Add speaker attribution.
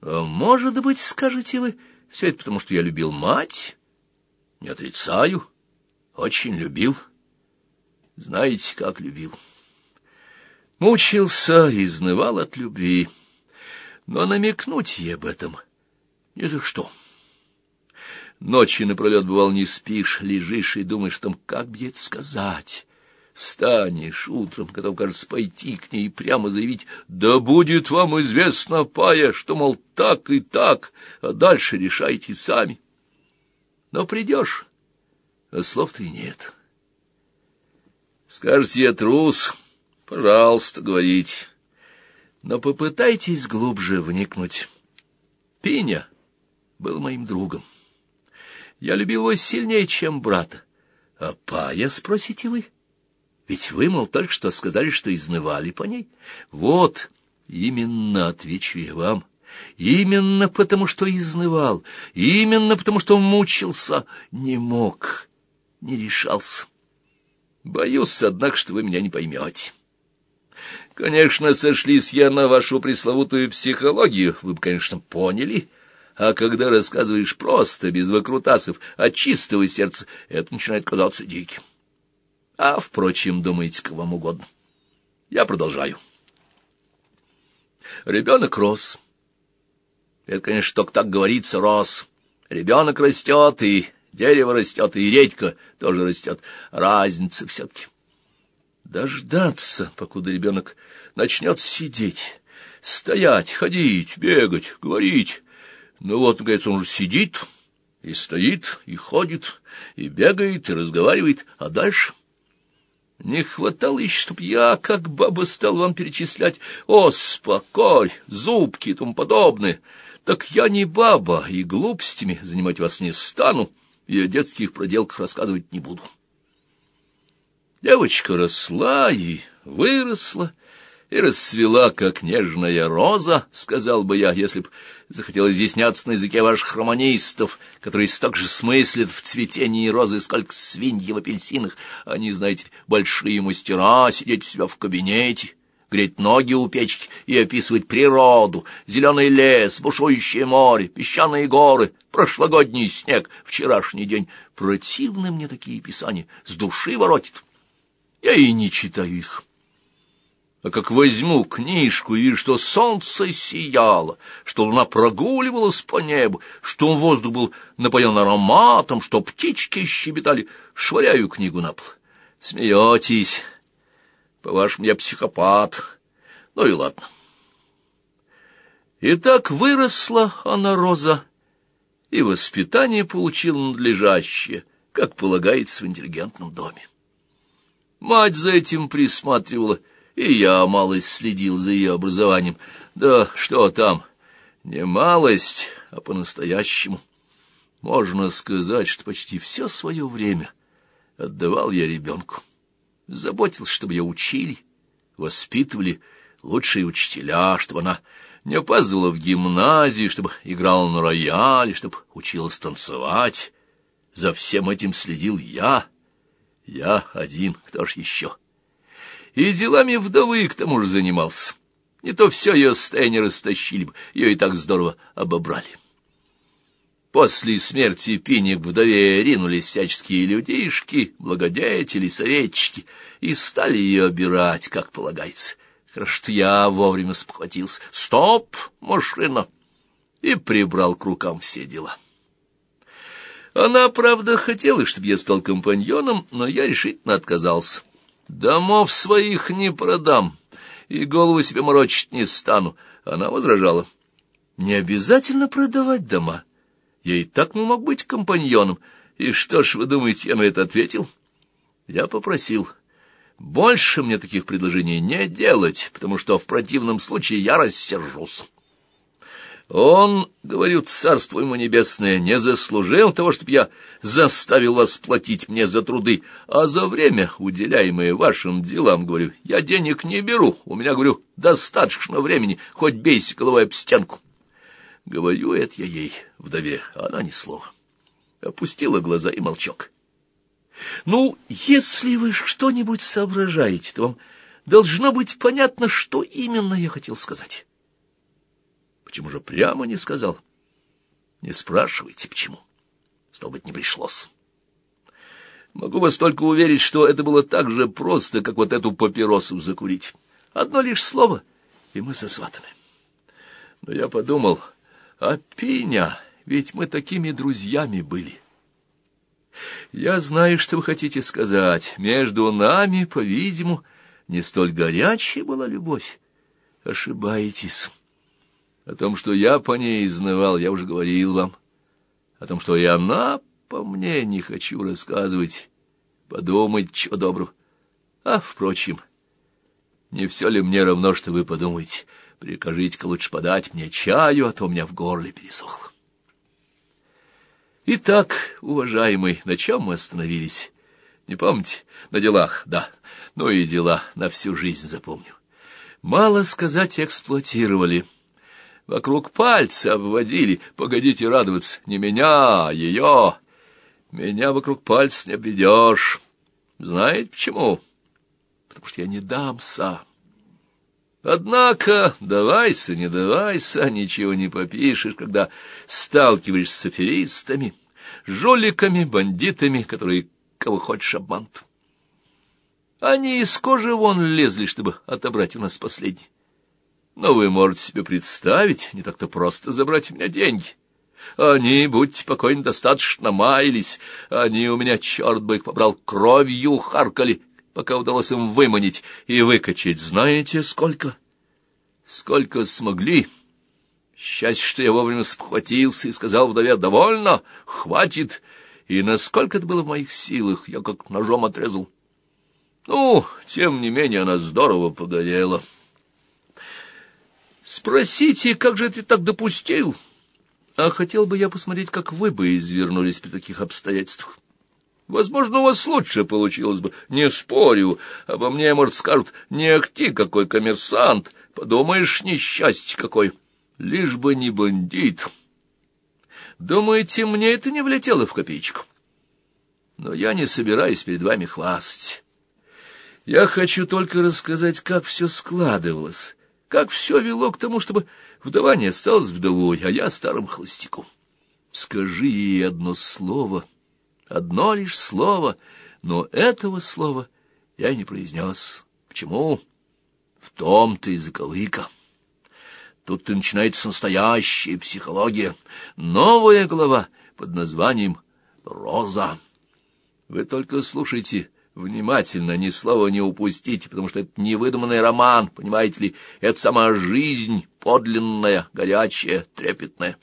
Speaker 1: А может быть, скажете вы, все это потому, что я любил мать? Не отрицаю. Очень любил. Знаете, как любил. Мучился, изнывал от любви. Но намекнуть ей об этом ни за что. Ночи напролет, бывал, не спишь, лежишь и думаешь о том, как бы это сказать. Встанешь утром, готов, кажется, пойти к ней и прямо заявить, «Да будет вам известно, пая, что, мол, так и так, а дальше решайте сами». Но придешь, а слов-то и нет. Скажете, я трус, пожалуйста, говорите. Но попытайтесь глубже вникнуть. Пиня был моим другом. Я любил его сильнее, чем брата. А Пая, спросите вы? Ведь вы, мол, только что сказали, что изнывали по ней. Вот, именно отвечу я вам. Именно потому, что изнывал, именно потому, что мучился, не мог, не решался. Боюсь, однако, что вы меня не поймете. Конечно, сошлись я на вашу пресловутую психологию, вы бы, конечно, поняли, а когда рассказываешь просто, без выкрутасов, от чистого сердца, это начинает казаться диким. А, впрочем, думаете, к вам угодно. Я продолжаю. Ребенок рос. Это, конечно, только так говорится, рос. Ребенок растет, и дерево растет, и редька тоже растет. Разница все-таки. Дождаться, покуда ребенок начнет сидеть, стоять, ходить, бегать, говорить. Ну вот, наконец, он уже сидит, и стоит, и ходит, и бегает, и разговаривает, а дальше... Не хватало еще, чтоб я, как баба, стал вам перечислять оспа, корь, зубки и тому подобное. Так я не баба, и глупостями занимать вас не стану, и о детских проделках рассказывать не буду. Девочка росла и выросла, и расцвела, как нежная роза, сказал бы я, если б захотел изъясняться на языке ваших романистов, которые столько же смыслят в цветении розы, сколько свиньи в апельсинах. Они, знаете, большие мастера, сидеть у себя в кабинете, греть ноги у печки и описывать природу, зеленый лес, бушующее море, песчаные горы, прошлогодний снег, вчерашний день. Противны мне такие писания, с души воротит. Я и не читаю их. А как возьму книжку и вижу, что солнце сияло, что луна прогуливалась по небу, что воздух был напоен ароматом, что птички щебетали, швыряю книгу на пол. Смеетесь. По-вашему, я психопат. Ну и ладно. И так выросла она, Роза, и воспитание получила надлежащее, как полагается в интеллигентном доме. Мать за этим присматривала, и я малость следил за ее образованием. Да что там, не малость, а по-настоящему. Можно сказать, что почти все свое время отдавал я ребенку. Заботился, чтобы ее учили, воспитывали лучшие учителя, чтобы она не опаздывала в гимназию, чтобы играла на рояле, чтобы училась танцевать. За всем этим следил я. Я один, кто ж еще? И делами вдовы к тому же занимался. Не то все ее стейни растащили бы, ее и так здорово обобрали. После смерти Пини к вдове ринулись всяческие людишки, благодетели, советчики, и стали ее обирать, как полагается. Хорошо, что я вовремя спохватился. «Стоп, машина!» и прибрал к рукам все дела. Она, правда, хотела, чтобы я стал компаньоном, но я решительно отказался. Домов своих не продам, и голову себе морочить не стану. Она возражала. Не обязательно продавать дома. Я и так мог быть компаньоном. И что ж, вы думаете, я на это ответил? Я попросил. Больше мне таких предложений не делать, потому что в противном случае я рассержусь. Он, говорю, царство ему небесное, не заслужил того, чтобы я заставил вас платить мне за труды, а за время, уделяемое вашим делам, говорю, я денег не беру, у меня, говорю, достаточно времени, хоть бейся головой об стенку. Говорю это я ей, вдове, а она ни слова. Опустила глаза и молчок. Ну, если вы что-нибудь соображаете, то вам должно быть понятно, что именно я хотел сказать. Почему же прямо не сказал? Не спрашивайте, почему. Стал быть, не пришлось. Могу вас только уверить, что это было так же просто, как вот эту папиросу закурить. Одно лишь слово, и мы сосватаны. Но я подумал, а Пиня, ведь мы такими друзьями были. Я знаю, что вы хотите сказать. Между нами, по-видимому, не столь горячая была любовь. Ошибаетесь. О том, что я по ней изнывал, я уже говорил вам. О том, что и она по мне, не хочу рассказывать. Подумать, чего доброго. А, впрочем, не все ли мне равно, что вы подумаете? Прикажите-ка лучше подать мне чаю, а то у меня в горле пересохло. Итак, уважаемый, на чем мы остановились? Не помните? На делах, да. Ну и дела на всю жизнь запомню. Мало сказать, эксплуатировали. Вокруг пальца обводили. Погодите радоваться. Не меня, а ее. Меня вокруг пальца не обведешь. Знаете почему? Потому что я не дамся. Однако, давайся, не давайся, ничего не попишешь, когда сталкиваешься с аферистами, жуликами, бандитами, которые кого хочешь обманут. Они из кожи вон лезли, чтобы отобрать у нас последний. Но вы можете себе представить, не так-то просто забрать у меня деньги. Они, будьте покойны, достаточно маялись. Они у меня, черт бы их побрал, кровью харкали, пока удалось им выманить и выкачать. Знаете, сколько? Сколько смогли? Счастье, что я вовремя схватился и сказал вдове «довольно, хватит». И насколько это было в моих силах, я как ножом отрезал. Ну, тем не менее, она здорово погорела. Спросите, как же ты так допустил? А хотел бы я посмотреть, как вы бы извернулись при таких обстоятельствах. Возможно, у вас лучше получилось бы, не спорю. Обо мне, может, скажут, не ахти какой коммерсант, подумаешь, несчастье какой. Лишь бы не бандит. Думаете, мне это не влетело в копеечку? Но я не собираюсь перед вами хвастать. Я хочу только рассказать, как все складывалось, как все вело к тому, чтобы вдова не осталась вдовой, а я старым холостяком. Скажи ей одно слово, одно лишь слово, но этого слова я не произнес. Почему? В том-то и заковыка. Тут-то начинается настоящая психология, новая глава под названием «Роза». Вы только слушайте Внимательно, ни слова не упустите, потому что это не выдуманный роман, понимаете ли, это сама жизнь, подлинная, горячая, трепетная.